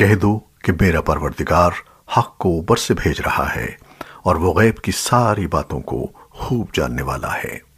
कह दो कि मेरा परवरदिगार हक को ऊपर से भेज रहा है और वो गैब की सारी बातों को खूब जानने वाला है।